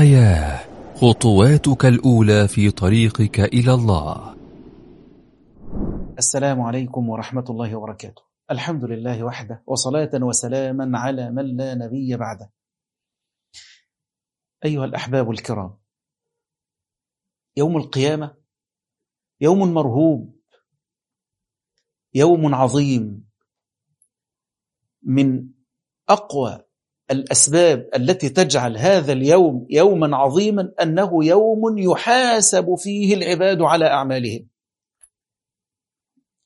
الحياة. خطواتك الأولى في طريقك إلى الله. السلام عليكم ورحمة الله وبركاته. الحمد لله وحده وصلاة وسلاما على من لا نبي بعده. أيها الأحباب الكرام يوم القيامة يوم مرهوب يوم عظيم من أقوى الأسباب التي تجعل هذا اليوم يوما عظيما أنه يوم يحاسب فيه العباد على أعمالهم.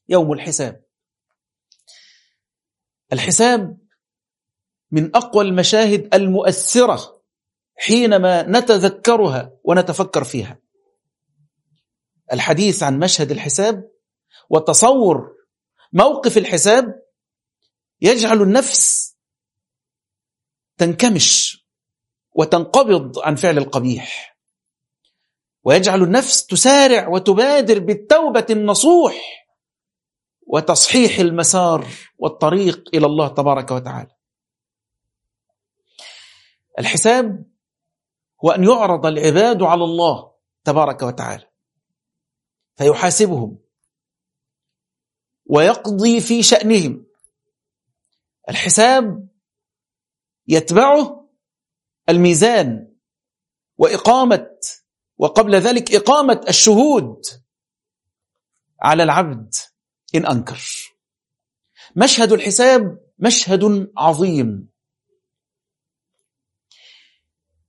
يوم الحساب. الحساب من أقوى المشاهد المؤثرة حينما نتذكرها ونتفكر فيها. الحديث عن مشهد الحساب وتصور موقف الحساب يجعل النفس تنكمش وتنقبض عن فعل القبيح. ويجعل النفس تسارع وتبادر بالتوبة النصوح وتصحيح المسار والطريق إلى الله تبارك وتعالى. الحساب هو أن يعرض العباد على الله تبارك وتعالى. فيحاسبهم ويقضي في شأنهم. الحساب يتبعه الميزان وإقامة وقبل ذلك إقامة الشهود على العبد إن أنكر. مشهد الحساب مشهد عظيم.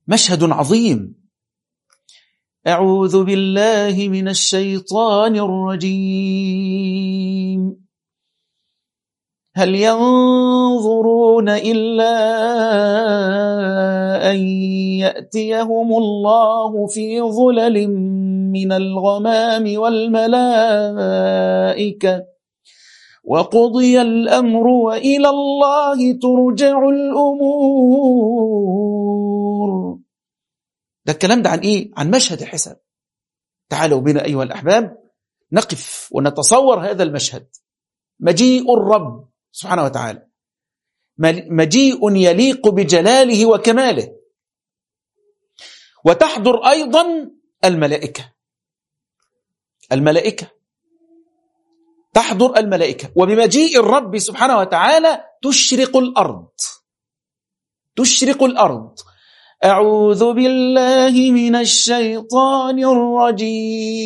مشهد عظيم. أعوذ بالله من الشيطان الرجيم. هل ينظرون إلا أن يأتيهم الله في ظلل من الغمام والملائكة وقضي الأمر وإلى الله ترجع الأمور. ده الكلام ده عن إيه؟ عن مشهد الحساب تعالوا بنا أيها الأحباب نقف ونتصور هذا المشهد. مجيء الرب. سبحانه وتعالى. مجيء يليق بجلاله وكماله. وتحضر أيضا الملائكة. الملائكة. تحضر الملائكة. وبمجيء الرب سبحانه وتعالى تشرق الأرض. تشرق الأرض. أعوذ بالله من الشيطان الرجيم.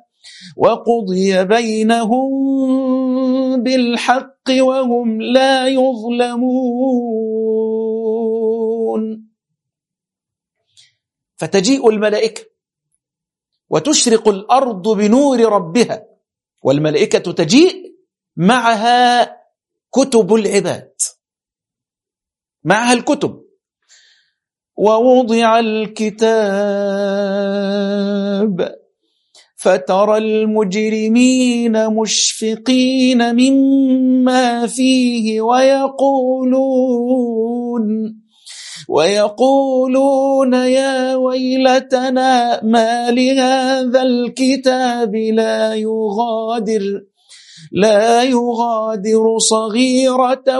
وقضي بينهم بالحق وهم لا يظلمون. فتجيء الملائكة وتشرق الأرض بنور ربها والملائكة تجيء معها كتب العباد معها الكتب. ووضع الكتاب فترى المجرمين مشفقين مما فيه ويقولون ويقولون يا ويلتنا ما لهذا الكتاب لا يغادر لا يغادر صغيرة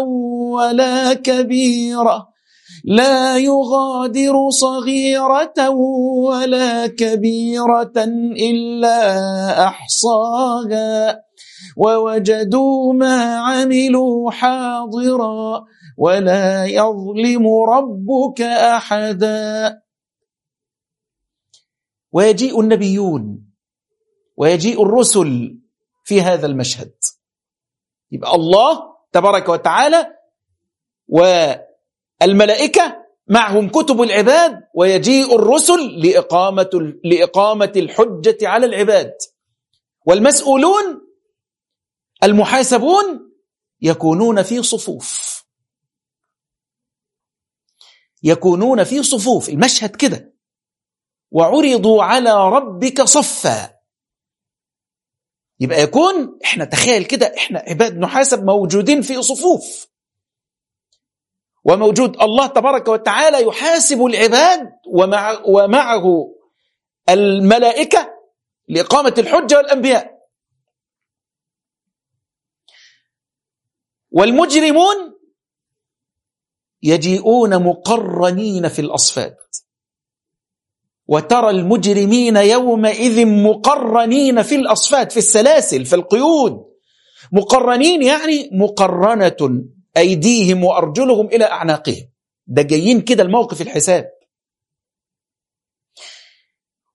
ولا كبيرة. لا يغادر صغيرة ولا كبيرة إلا أحصاها. ووجدوا ما عملوا حاضرا ولا يظلم ربك أحدا. ويجيء النبيون ويجيء الرسل في هذا المشهد. يبقى الله تبارك وتعالى والملائكة معهم كتب العباد ويجيء الرسل لإقامة, لإقامة الحجة على العباد. والمسؤولون المحاسبون يكونون في صفوف. يكونون في صفوف. المشهد كده. وعرضوا على ربك صفا. يبقى يكون إحنا تخيل كده إحنا عباد نحاسب موجودين في صفوف. وموجود. الله تبارك وتعالى يحاسب العباد ومع ومعه الملائكة لإقامة الحجة والأنبياء. والمجرمون يجيئون مقرنين في الأصفاد. وترى المجرمين يومئذ مقرنين في الأصفاد في السلاسل في القيود. مقرنين يعني مقرنة أيديهم وأرجلهم إلى أعناقهم. ده جايين كده الموقف الحساب.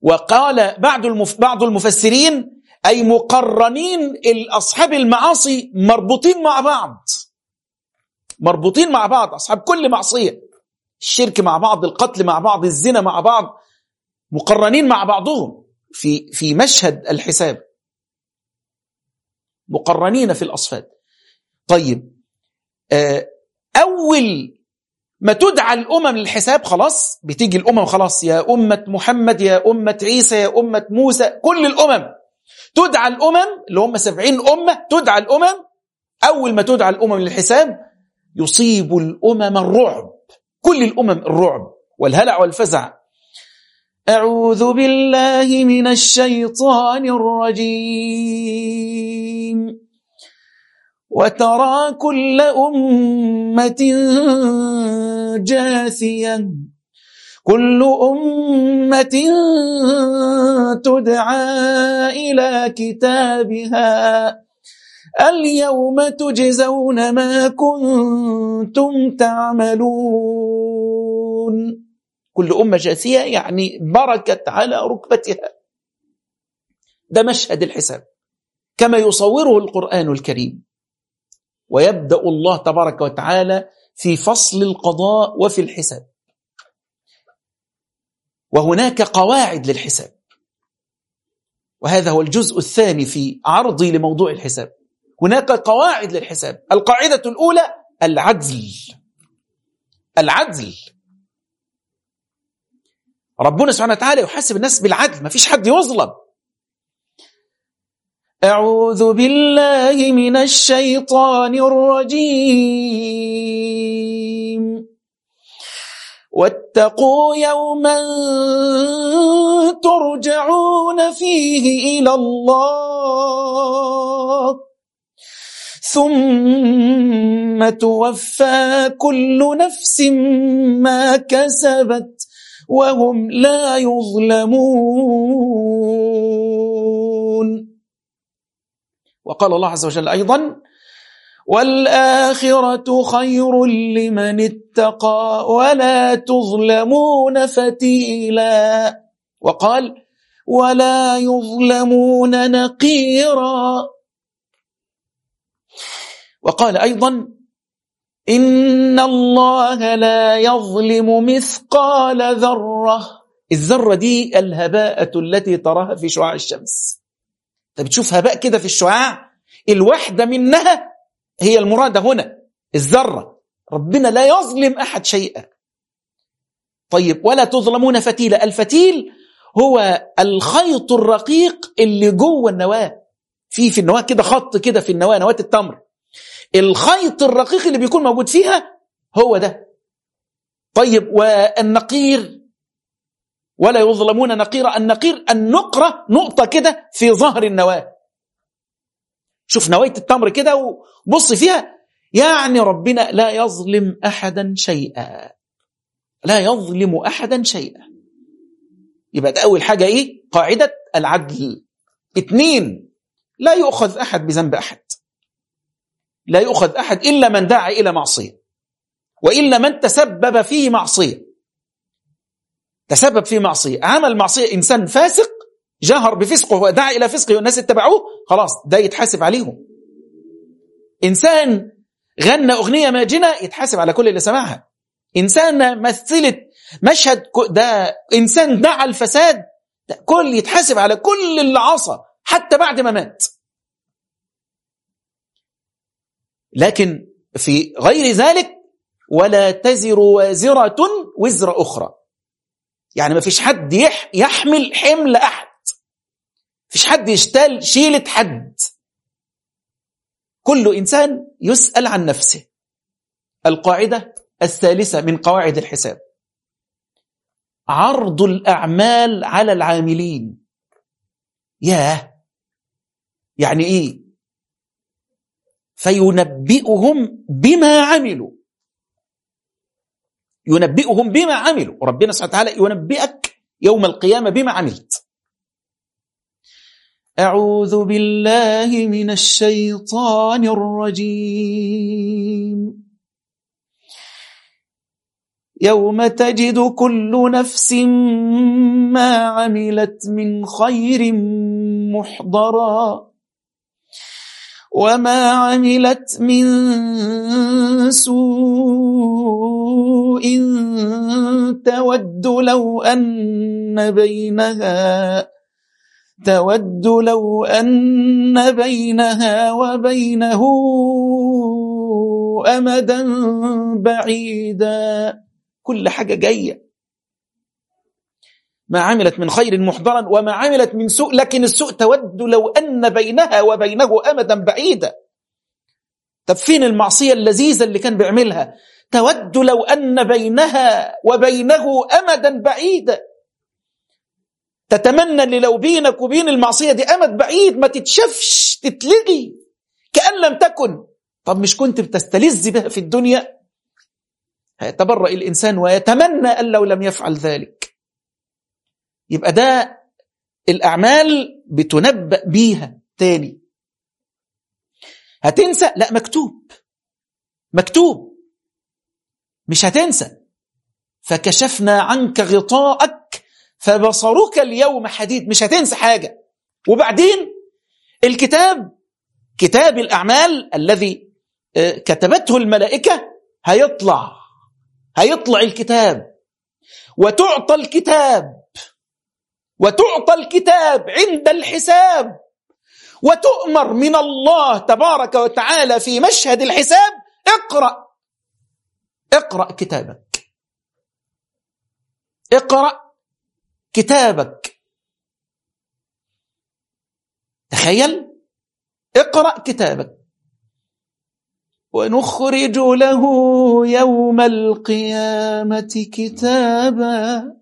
وقال بعض بعض المفسرين أي مقرنين أصحاب المعاصي مربوطين مع بعض. مربوطين مع بعض أصحاب كل معصية. الشرك مع بعض القتل مع بعض الزنا مع بعض مقرنين مع بعضهم في في مشهد الحساب. مقرنين في الأصفاد. طيب أول ما تدعى الأمم للحساب خلاص بتيجي الأمم خلاص يا أمة محمد يا أمة عيسى يا أمة موسى كل الأمم. تدعى الأمم اللي هم سبعين أمة تدعى الأمم. أول ما تدعى الأمم للحساب يصيب الأمم الرعب. كل الأمم الرعب والهلع والفزع. أعوذ بالله من الشيطان الرجيم. وترى كل أمة جاثية كل أمة تدعى إلى كتابها. اليوم تجزون ما كنتم تعملون. كل أمة جاثية يعني بركت على ركبتها. ده مشهد الحساب. كما يصوره القرآن الكريم. ويبدأ الله تبارك وتعالى في فصل القضاء وفي الحساب. وهناك قواعد للحساب. وهذا هو الجزء الثاني في عرضي لموضوع الحساب. هناك قواعد للحساب. القاعدة الأولى العدل. العدل. ربنا سبحانه وتعالى يحاسب الناس بالعدل. ما فيش حد يظلم. أعوذ بالله من الشيطان الرجيم. واتقوا يوما ترجعون فيه إلى الله. ثم توفى كل نفس ما كسبت وهم لا يظلمون. وقال الله عز وجل أيضا والآخرة خير لمن اتقى ولا تظلمون فتيلا. وقال ولا يظلمون نقيرا. وقال أيضا إن الله لا يظلم مثقال ذرة. الذرة دي الهباءة التي تراها في شعاع الشمس. انت بتشوف هباء كده في الشعاع؟ الواحدة منها هي المرادة هنا الذرة. ربنا لا يظلم أحد شيئا. طيب ولا تظلمون فتيلة الفتيل هو الخيط الرقيق اللي جوه النواة. في في النواة كده خط كده في النواة نواة التمر. الخيط الرقيق اللي بيكون موجود فيها هو ده. طيب والنقير؟ ولا يظلمون نقيرا النقير النقرة نقطة كده في ظهر النواة. شوف نواة التمر كده وبص فيها. يعني ربنا لا يظلم أحدا شيئا. لا يظلم أحدا شيئا. يبقى ده أول حاجة إيه؟ قاعدة العدل. اثنين لا يؤخذ أحد بذنب أحد. لا يؤخذ أحد إلا من دعا إلى معصية. وإلا من تسبب في معصية. تسبب في معصية. عمل معصية إنسان فاسق جهر بفسقه ودعا إلى فسقه والناس اتبعوه خلاص ده يتحاسب عليهم. إنسان غنى أغنية ماجنة يتحاسب على كل اللي سمعها. إنسان مثلت مشهد ده إنسان دعا الفساد ده كل يتحاسب على كل اللي عصى حتى بعد ما مات. لكن في غير ذلك ولا تزر وازرة وزر أخرى. يعني ما فيش حد يح يحمل حمل أحد فيش حد يشتال شيلة حد. كل إنسان يسأل عن نفسه. القاعدة الثالثة من قواعد الحساب. عرض الأعمال على العاملين. ياه! يعني إيه؟ فينبئهم بما عملوا. ينبئهم بما عملوا. وربنا سبحانه وتعالى ينبئك يوم القيامة بما عملت. أعوذ بالله من الشيطان الرجيم. يوم تجد كل نفس ما عملت من خير محضرا وما عملت من سوء تود لو أن بينها تود لو أن بينها وبينه أمدا بعيدا. كل حاجة جاية. ما عملت من خير محضرا وما عملت من سوء لكن السوء تود لو أن بينها وبينه أمدا بعيدا. طب فين المعصية اللذيذة اللي كان بيعملها؟ تود لو أن بينها وبينه أمدا بعيدا. تتمنى ان لو بينك وبين المعصية دي أمد بعيد ما تتشفش تتلغي كأن لم تكن. طب مش كنت بتستلذ بها في الدنيا؟ هيتبرأ الإنسان ويتمنى أن لو لم يفعل ذلك. يبقى ده الأعمال بتنبأ بيها تاني. هتنسى؟ لا مكتوب. مكتوب. مش هتنسى. فكشفنا عنك غطاءك فبصرك اليوم حديد. مش هتنسى حاجة. وبعدين الكتاب كتاب الأعمال الذي كتبته الملائكة هيطلع. هيطلع الكتاب. وتعطى الكتاب. وتعطى الكتاب عند الحساب. وتؤمر من الله تبارك وتعالى في مشهد الحساب. اقرأ. اقرأ كتابك. اقرأ. كتابك. تخيل. اقرأ كتابك. ونخرج له يوم القيامة كتابا.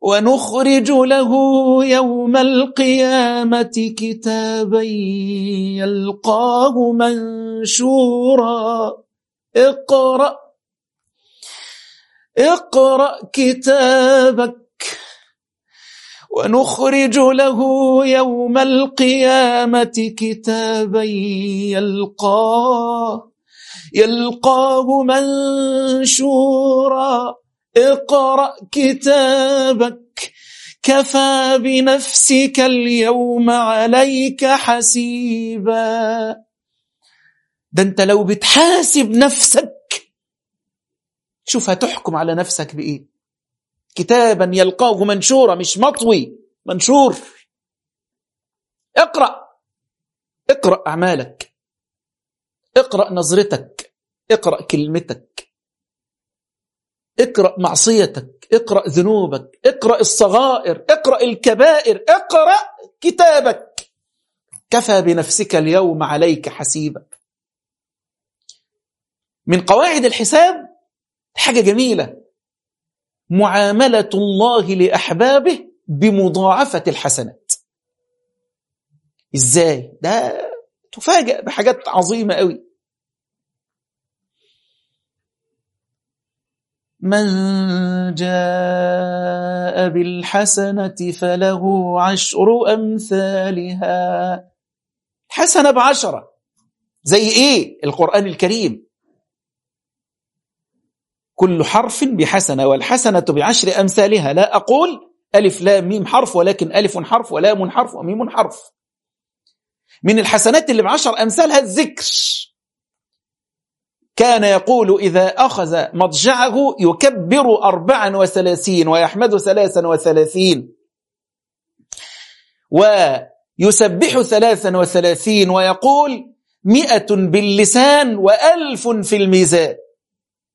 ونخرج له يوم القيامة كتابا يلقاه منشورا. اقرأ اقرأ كتابك ونخرج له يوم القيامة كتابا يلقاه يلقاه منشورا. اقرأ كتابك كفى بنفسك اليوم عليك حسيبا. ده انت لو بتحاسب نفسك شوف هتحكم على نفسك بإيه؟ كتابا يلقاه منشورا مش مطوي منشور. اقرأ. اقرأ أعمالك. اقرأ نظرتك. اقرأ كلمتك. اقرأ معصيتك. اقرأ ذنوبك. اقرأ الصغائر. اقرأ الكبائر. اقرأ كتابك. كفى بنفسك اليوم عليك حسيبا من قواعد الحساب حاجة جميلة. معاملة الله لأحبابه بمضاعفة الحسنات. إزاي؟ ده تفاجأ بحاجات عظيمة قوي من جاء بالحسنة فله عشر أمثالها. حسنة بعشرة. زي إيه؟ القرآن الكريم. كل حرف بحسنة والحسنة بعشر أمثالها. لا أقول ألف لام ميم حرف ولكن ألف حرف ولام حرف وميم حرف. من الحسنات اللي بعشر أمثالها الذكر. كان يقول إذا أخذ مضجعه يكبر أربعا وثلاثين ويحمد ثلاثا وثلاثين ويسبح ثلاثا وثلاثين ويقول مئة باللسان وألف في الميزان.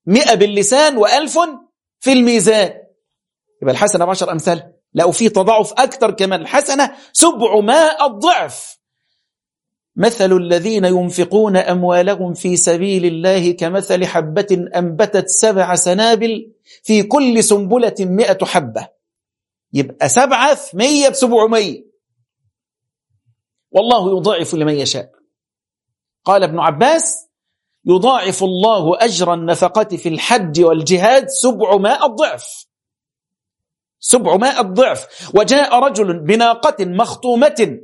مئة باللسان وألف في الميزان. يبقى الحسنة بعشر أمثال. لو في تضاعف أكثر كمان. الحسنة سبعمائة ضعف مثل الذين ينفقون أموالهم في سبيل الله كمثل حبة أنبتت سبع سنابل في كل سنبلة مئة حبة. يبقى سبعة في مية بسبعمية والله يضاعف لمن يشاء. قال ابن عباس يضاعف الله أجر النفقة في الحج والجهاد سبعمائة ضعف سبعمائة ضعف وجاء رجل بناقة مخطومة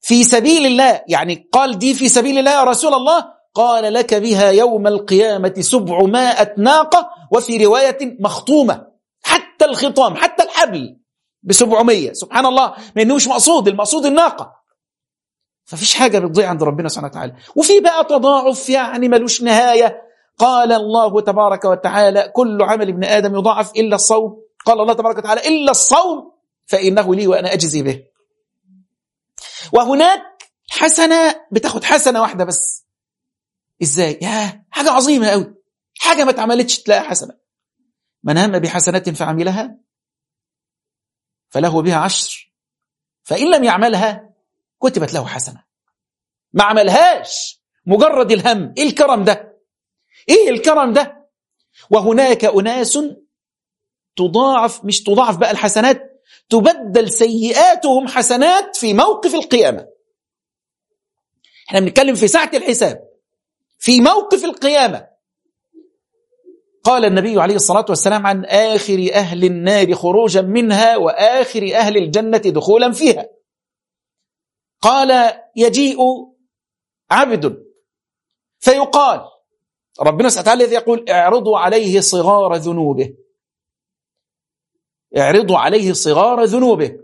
في سبيل الله. يعني قال دي في سبيل الله يا رسول الله. قال لك بها يوم القيامة سبعمائة ناقة وفي رواية مخطومة. حتى الخطام حتى الحبل بسبعمية. سبحان الله. لأنه مش مقصود. المقصود الناقة. ففيش حاجة بتضيع عند ربنا سبحانه وتعالى. وفي بقى تضاعف يعني ملوش نهاية. قال الله تبارك وتعالى كل عمل ابن آدم يضاعف إلا الصوم. قال الله تبارك وتعالى إلا الصوم فإنه لي وأنا أجزي به. وهناك حسنة بتاخد حسنة واحدة بس. إزاي؟ يا حاجة عظيمة قوي حاجة ما اتعملتش تلاقي حسنة. من هم بحسنة فعملها؟ فله بها عشر. فإن لم يعملها كتبت له حسنة. ما عملهاش. مجرد الهم. إيه الكرم ده؟ إيه الكرم ده؟ وهناك أناس تضاعف مش تضاعف بقى الحسنات تبدل سيئاتهم حسنات في موقف القيامة. إحنا بنتكلم في ساعة الحساب. في موقف القيامة. قال النبي عليه الصلاة والسلام عن آخر أهل النار خروجا منها وآخر أهل الجنة دخولا فيها. قال يجيء عبد. فيقال ربنا سبحانه وتعالى يقول اعرضوا عليه صغار ذنوبه. اعرضوا عليه صغار ذنوبه.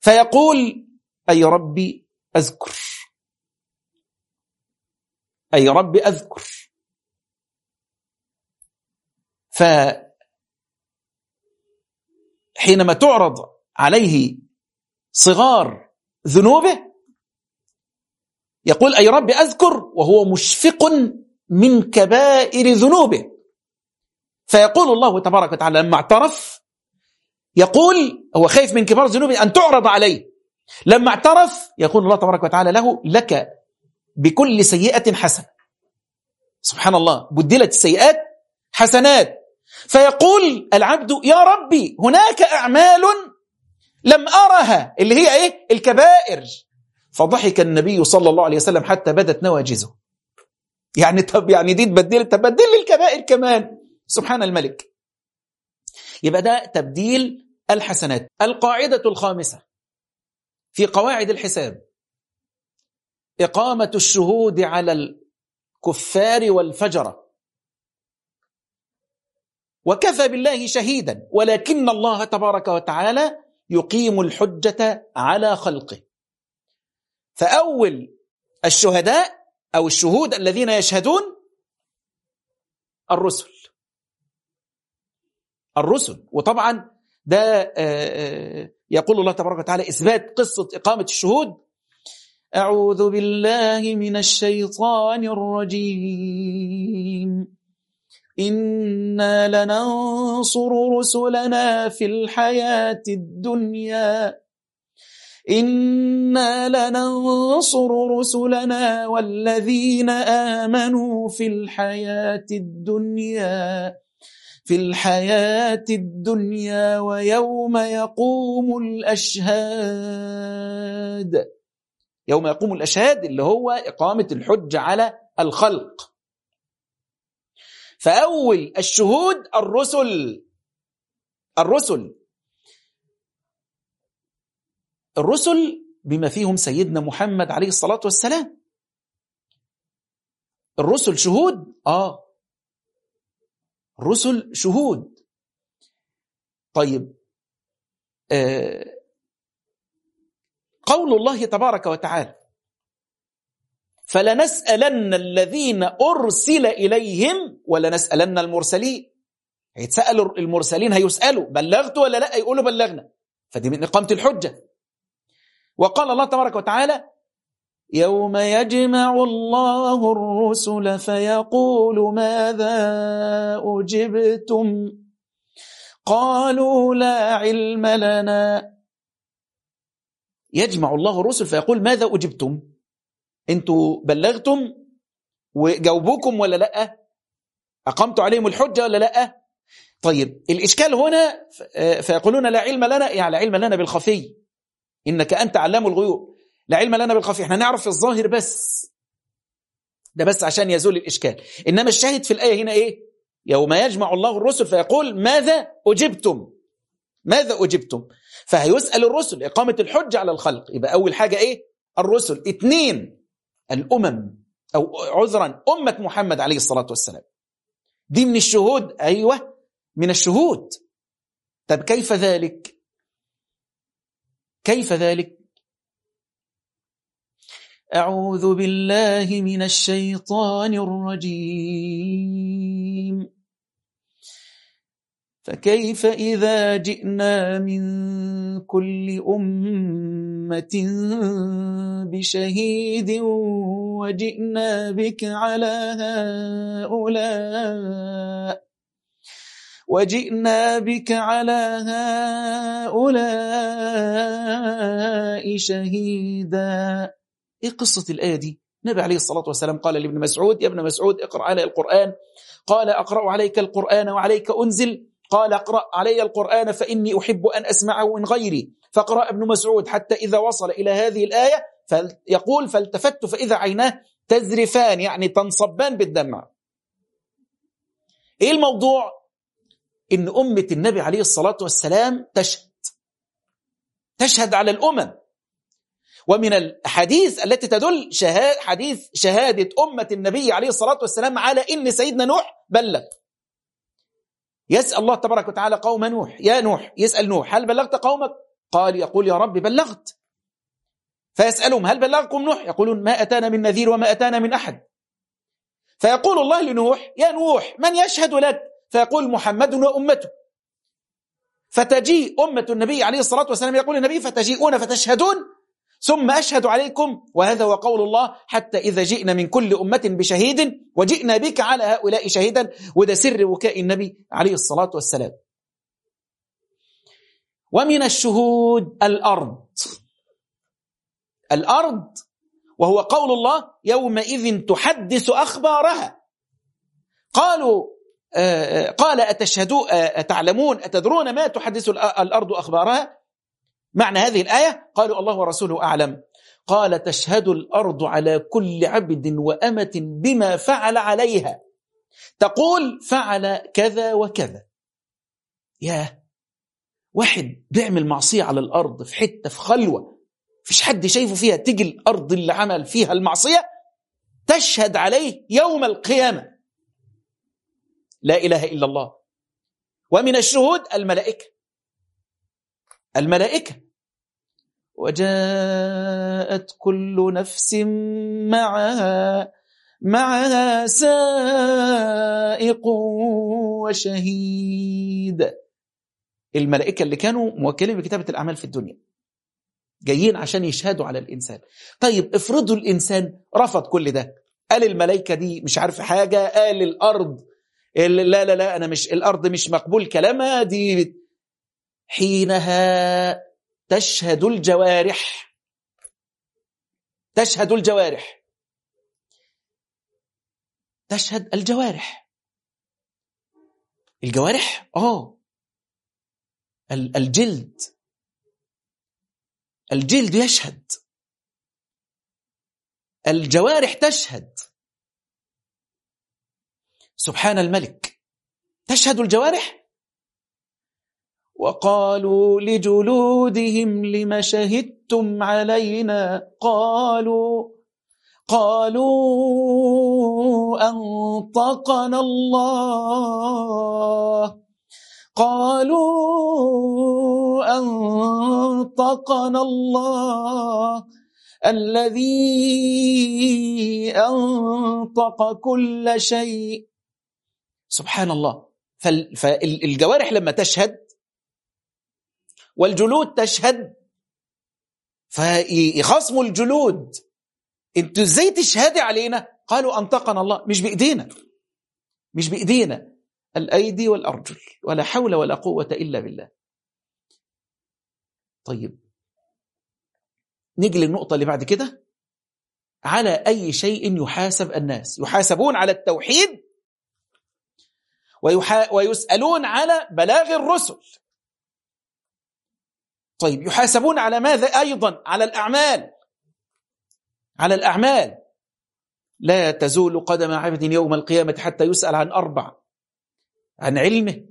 فيقول أي ربي أذكر. أي ربي أذكر. ف حينما تعرض عليه صغار ذنوبه؟ يقول أي رب أذكر وهو مشفق من كبائر ذنوبه. فيقول الله تبارك وتعالى لما اعترف يقول هو خايف من كبار ذنوبه أن تعرض عليه. لما اعترف يقول الله تبارك وتعالى له لك بكل سيئة حسنة. سبحان الله بدلت السيئات حسنات. فيقول العبد يا ربي هناك أعمال لم أرها اللي هي إيه؟ الكبائر. فضحك النبي صلى الله عليه وسلم حتى بدت نواجزه يعني طب يعني دي تبدل تبدل الكبائر كمان. سبحان الملك. يبقى ده تبديل الحسنات. القاعدة الخامسة في قواعد الحساب. إقامة الشهود على الكفار والفجرة. وكفى بالله شهيدا ولكن الله تبارك وتعالى يقيم الحجة على خلقه. فأول الشهداء أو الشهود الذين يشهدون الرسل. الرسل. وطبعا ده يقول الله تبارك وتعالى إثبات قصة إقامة الشهود. أعوذ بالله من الشيطان الرجيم. إنا لننصر رسلنا في الحياة الدنيا. إنا لننصر رسلنا والذين آمنوا في الحياة الدنيا. في الحياة الدنيا ويوم يقوم الأشهاد. يوم يقوم الأشهاد اللي هو إقامة الحج على الخلق. فأول الشهود الرسل. الرسل. الرسل بما فيهم سيدنا محمد عليه الصلاة والسلام. الرسل شهود. آه. الرسل شهود. طيب. آه. قول الله تبارك وتعالى. فلنسألن الذين أرسل إليهم ولنسألن المرسلين. هيتسألوا المرسلين هيسألوا بلغت ولا لا؟ يقولوا بلغنا. فدي من إقامة الحجة. وقال الله تبارك وتعالى يوم يجمع الله الرسل فيقول ماذا أجبتم؟ قالوا لا علم لنا. يجمع الله الرسل فيقول ماذا أجبتم؟ أنتوا بلغتم وجاوبوكم ولا لأ؟ أقمتوا عليهم الحجة ولا لأ؟ طيب الإشكال هنا فيقولون لا علم لنا يعني لا علم لنا بالخفي. إنك أنت علام الغيوب. لا علم لنا بالخفي. إحنا نعرف الظاهر بس. ده بس عشان يزول الإشكال. إنما الشاهد في الآية هنا إيه؟ يوم يجمع الله الرسل فيقول ماذا أجبتم؟ ماذا أجبتم؟ فهيسأل الرسل إقامة الحجة على الخلق. يبقى أول حاجة إيه؟ الرسل. اثنين الأمم أو عذرا أمة محمد عليه الصلاة والسلام. دي من الشهود أيوة من الشهود. طب كيف ذلك؟ كيف ذلك؟ أعوذ بالله من الشيطان الرجيم. فكيف إذا جئنا من كل أمة بشهيد وجئنا بك على هؤلاء؟ وجئنا بك على هؤلاء شهيدا. إيه قصة الآية دي؟ النبي عليه الصلاة والسلام قال لابن مسعود يا ابن مسعود اقرأ علي القرآن. قال أقرأ عليك القرآن وعليك أنزل. قال اقرأ علي القرآن فإني أحب أن أسمعه من غيري. فقرأ ابن مسعود حتى إذا وصل إلى هذه الآية يقول فالتفت فإذا عيناه تزرفان يعني تنصبان بالدمع. إيه الموضوع؟ إن أمة النبي عليه الصلاة والسلام تشهد. تشهد على الأمم. ومن الحديث التي تدل شهاد حديث شهادة أمة النبي عليه الصلاة والسلام على إن سيدنا نوح بلغ. يسأل الله تبارك وتعالى قوم نوح. يا نوح يسأل نوح هل بلغت قومك؟ قال يقول يا رب بلغت. فيسألهم هل بلغكم نوح؟ يقولون ما أتانا من نذير وما أتانا من أحد. فيقول الله لنوح يا نوح من يشهد لك؟ فيقول محمد وأمته. فتجيء أمة النبي عليه الصلاة والسلام يقول النبي فتجيئون فتشهدون. ثم أشهد عليكم وهذا هو قول الله حتى إذا جئنا من كل أمة بشهيد وجئنا بك على هؤلاء شهيدا وده سر وكاء النبي عليه الصلاة والسلام. ومن الشهود الأرض. الأرض وهو قول الله يومئذ تحدث أخبارها. قالوا قال أتشهدوا أتعلمون أتدرون ما تحدث الأرض أخبارها؟ معنى هذه الآية؟ قالوا الله ورسوله أعلم. قال تشهد الأرض على كل عبد وأمة بما فعل عليها. تقول فعل كذا وكذا. يا واحد بيعمل معصية على الأرض في حتة في خلوة فيش حد شايفه فيها تيجي الأرض اللي عمل فيها المعصية؟ تشهد عليه يوم القيامة. لا إله إلا الله. ومن الشهود الملائكة. الملائكة. وجاءت كل نفس معها معها سائق وشهيد. الملائكة اللي كانوا موكلين بكتابة الأعمال في الدنيا جايين عشان يشهدوا على الإنسان. طيب افرضوا الإنسان رفض كل ده. قال الملائكة دي مش عارف حاجة قال الأرض لا لا لا أنا مش الأرض مش مقبول كلامها دي حينها تشهد الجوارح. تشهد الجوارح. تشهد الجوارح. الجوارح؟ آه. الجلد. الجلد يشهد. الجوارح تشهد. سبحان الملك. تشهد الجوارح؟ وقالوا لجلودهم لم شهدتم علينا قالوا قالوا أنطقنا الله قالوا أنطقنا الله الذي أنطق كل شيء. سبحان الله. فالجوارح لما تشهد والجلود تشهد. فيخصموا الجلود. أنتوا إزاي تشهدي علينا؟ قالوا انطقنا الله. مش بإيدينا. مش بإيدينا. الأيدي والأرجل. ولا حول ولا قوة إلا بالله. طيب. نيجي للنقطة اللي بعد كده. على أي شيء يحاسب الناس؟ يحاسبون على التوحيد. ويحا ويسألون على بلاغ الرسل. طيب يحاسبون على ماذا أيضا؟ على الأعمال. على الأعمال. لا تزول قدم عبد يوم القيامة حتى يسأل عن أربع. عن علمه.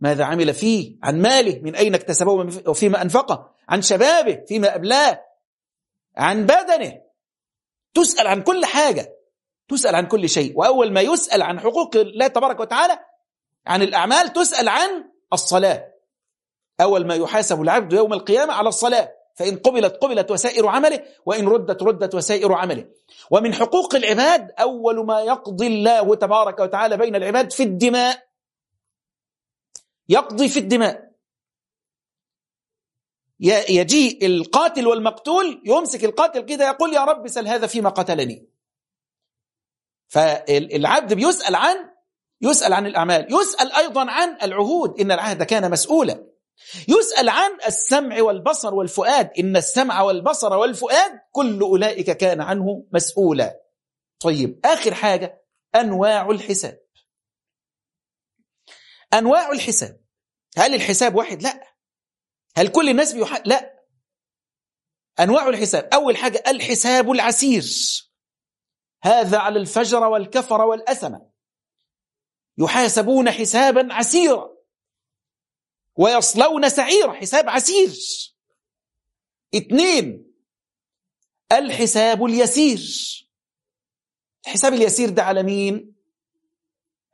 ماذا عمل فيه؟ عن ماله؟ من أين اكتسبه؟ وفيما أنفقه؟ عن شبابه؟ فيما أبلاه؟ عن بدنه. تسأل عن كل حاجة. تسأل عن كل شيء. وأول ما يسأل عن حقوق الله تبارك وتعالى عن الأعمال تسأل عن الصلاة. أول ما يحاسب العبد يوم القيامة على الصلاة فإن قبلت قبلت وسائر عمله وإن ردت ردت وسائر عمله. ومن حقوق العباد أول ما يقضي الله تبارك وتعالى بين العباد في الدماء. يقضي في الدماء. يجيء القاتل والمقتول يمسك القاتل كده يقول يا رب سل هذا فيما قتلني. فالعبد بيسأل عن يسأل عن الأعمال يسأل أيضا عن العهود. إن العهد كان مسؤولا. يسأل عن السمع والبصر والفؤاد. إن السمع والبصر والفؤاد كل أولئك كان عنه مسؤولا. طيب آخر حاجة أنواع الحساب. أنواع الحساب. هل الحساب واحد؟ لا. هل كل الناس بيح... لا. أنواع الحساب. أول حاجة الحساب العسير. هذا على الفجر والكفر والأثمة يحاسبون حسابا عسيرا. ويصلون سعيرا حساب عسير. اثنين الحساب اليسير. الحساب اليسير ده على مين؟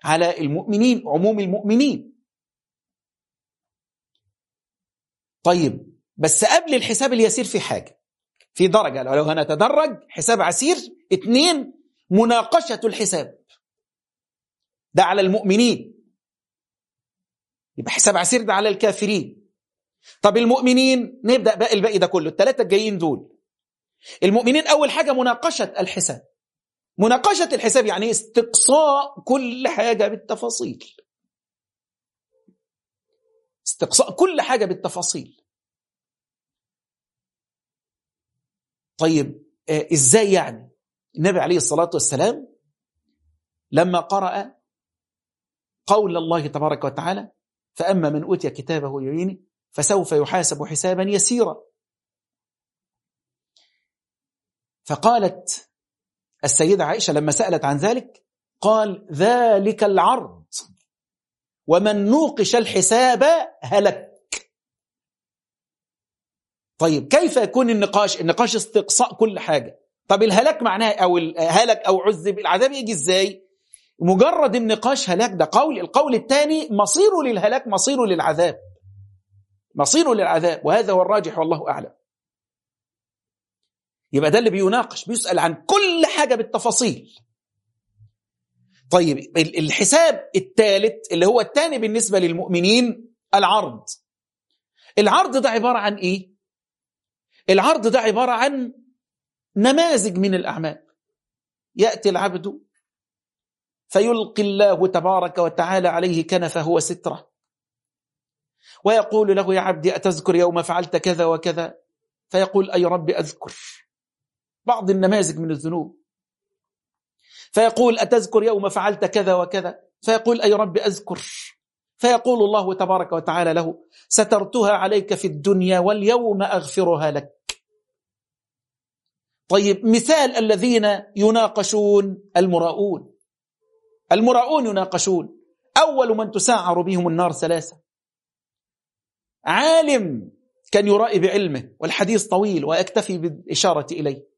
على المؤمنين عموم المؤمنين. طيب بس قبل الحساب اليسير في حاجة في درجة لو هنتدرج حساب عسير. اثنين مناقشة الحساب. ده على المؤمنين. يبقى حساب عسير ده على الكافرين. طب المؤمنين نبدأ بقى الباقي ده كله الثلاثة الجايين دول. المؤمنين أول حاجة مناقشة الحساب. مناقشة الحساب يعني استقصاء كل حاجة بالتفاصيل. استقصاء كل حاجة بالتفاصيل. طيب آه إزاي يعني؟ النبي عليه الصلاة والسلام لما قرأ قول الله تبارك وتعالى فأما من أوتي كتابه يمينه فسوف يحاسب حسابا يسيرا. فقالت السيدة عائشة لما سألت عن ذلك قال ذلك العرض ومن نوقش الحساب هلك. طيب كيف يكون النقاش؟ النقاش استقصاء كل حاجة. طب الهلاك معناه أو الهلك أو عذب العذاب يجي إزاي؟ مجرد النقاش هلاك ده قول القول الثاني مصيره للهلاك مصيره للعذاب. مصيره للعذاب وهذا هو الراجح والله أعلم. يبقى ده اللي بيناقش بيسأل عن كل حاجة بالتفاصيل. طيب الحساب الثالث اللي هو الثاني بالنسبة للمؤمنين العرض. العرض ده عبارة عن إيه؟ العرض ده عبارة عن نماذج من الأعمال. يأتي العبد فيلقي الله تبارك وتعالى عليه كنفه وستره. ويقول له يا عبدي أتذكر يوم فعلت كذا وكذا؟ فيقول أي رب أذكر. بعض النماذج من الذنوب. فيقول أتذكر يوم فعلت كذا وكذا؟ فيقول أي رب أذكر. فيقول الله تبارك وتعالى له سترتها عليك في الدنيا واليوم أغفرها لك. طيب مثال الذين يناقشون المراؤون. المراؤون يناقشون. أول من تسعر بهم النار ثلاثة. عالم كان يرائي بعلمه والحديث طويل ويكتفي بالإشارة إليه.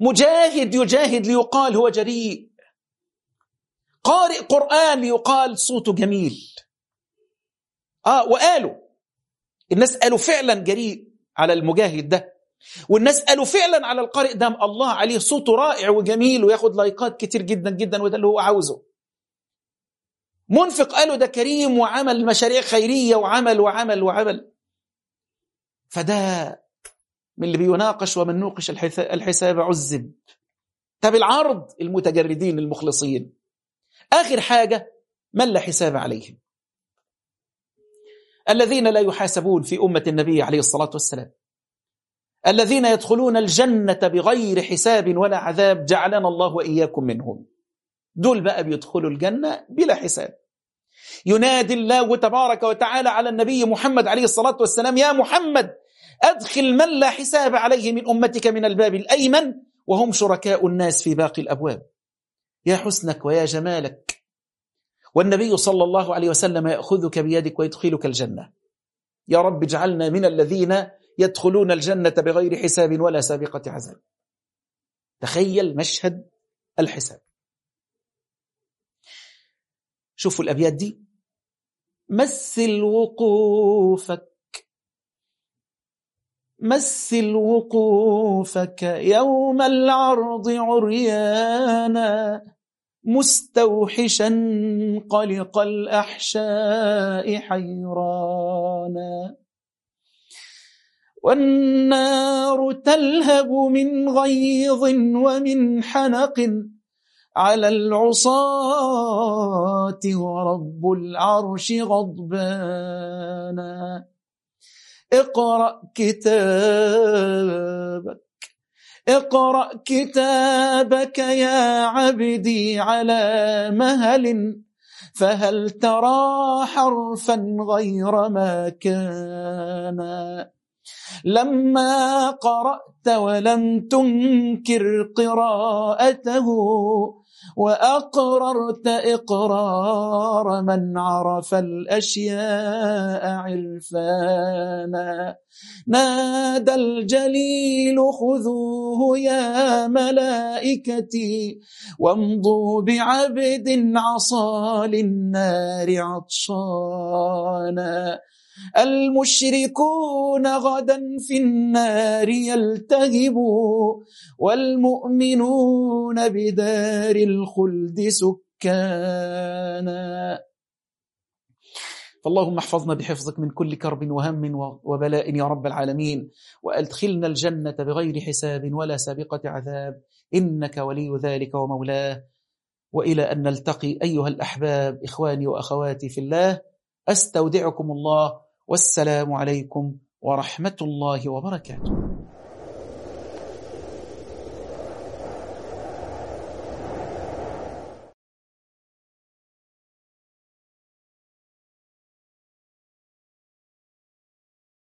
مجاهد يجاهد ليقال هو جريء. قارئ قرآن ليقال صوته جميل. آه وقالوا الناس قالوا فعلا جريء على المجاهد ده. والناس قالوا فعلا على القارئ ده الله عليه صوته رائع وجميل وياخد لايكات كتير جدا جدا وده اللي هو عاوزه. منفق قالوا ده كريم وعمل مشاريع خيرية وعمل وعمل وعمل. فده من اللي بيناقش ومن نوقش الحساب عذب طب العرض؟ المتجردين المخلصين. آخر حاجة من لا حساب عليهم؟ الذين لا يحاسبون في أمة النبي عليه الصلاة والسلام. الذين يدخلون الجنة بغير حساب ولا عذاب جعلنا الله وإياكم منهم. دول بقى بيدخلوا الجنة بلا حساب. ينادي الله تبارك وتعالى على النبي محمد عليه الصلاة والسلام يا محمد أدخل من لا حساب عليه من أمتك من الباب الأيمن وهم شركاء الناس في باقي الأبواب. يا حسنك ويا جمالك. والنبي صلى الله عليه وسلم يأخذك بيدك ويدخلك الجنة. يا رب اجعلنا من الذين يدخلون الجنة بغير حساب ولا سابقة عذاب تخيل مشهد الحساب. شوفوا الأبيات دي. مثل وقوفك مثل وقوفك يوم العرض عريانا. مستوحشا قلق الأحشاء حيرانا. والنار تلهب من غيظ ومن حنق على العصاة ورب العرش غضبانا. اقرأ كتابك اقرأ كتابك يا عبدي على مهل فهل ترى حرفا غير ما كان؟ لما قرأت ولم تنكر قراءته وأقررت إقرار من عرف الأشياء عرفانا. نادى الجليل خذوه يا ملائكتي وامضوا بعبد عصى للنار عطشانا. المشركون غدا في النار يلتهبوا والمؤمنون بدار الخلد سكانا. فاللهم احفظنا بحفظك من كل كرب وهم وبلاء يا رب العالمين وأدخلنا الجنة بغير حساب ولا سابقة عذاب. إنك ولي ذلك ومولاه. وإلى أن نلتقي أيها الأحباب إخواني وأخواتي في الله. أستودعكم الله والسلام عليكم ورحمة الله وبركاته.